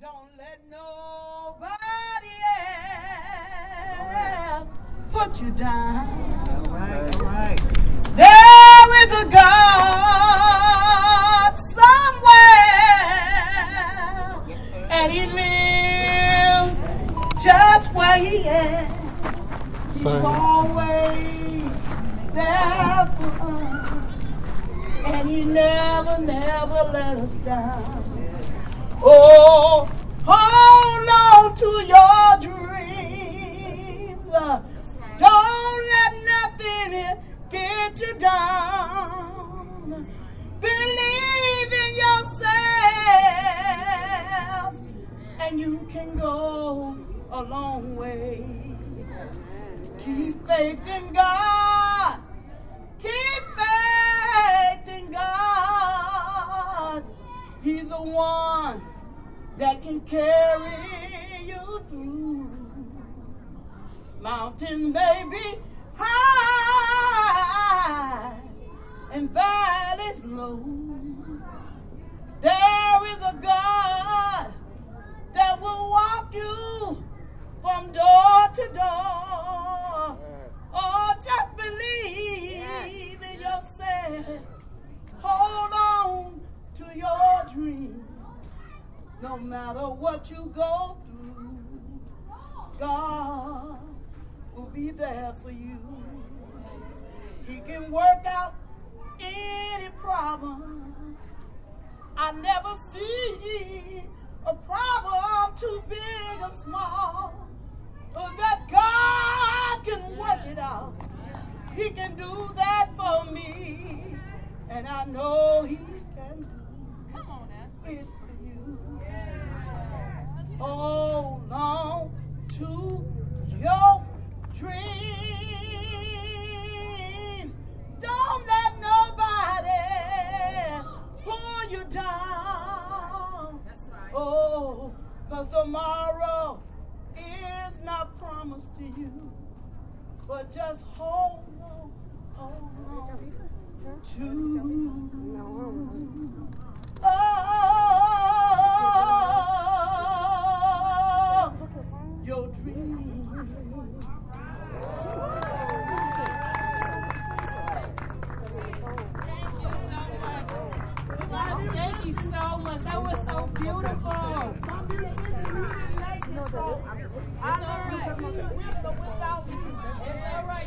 Don't let nobody else put you down. All right, all right. There is a God somewhere, Yes, and He lives just where He is. He's Sorry. always there for us, and He never, never let us down. Oh, hold on to your dreams. Don't let nothing get you down. Believe in yourself, and you can go a long way. Keep faith in God. That can carry you through. Mountain may be high and valleys low. No matter what you go through, God will be there for you. He can work out any problem. I never see a problem too big or small. But that God can work it out. He can do that for me. And I know He can do Come on now. it down. That's right. Oh, cause tomorrow is not promised to you. But just hold on, hold on to oh, your dream. You so much. That was so beautiful. It's all right.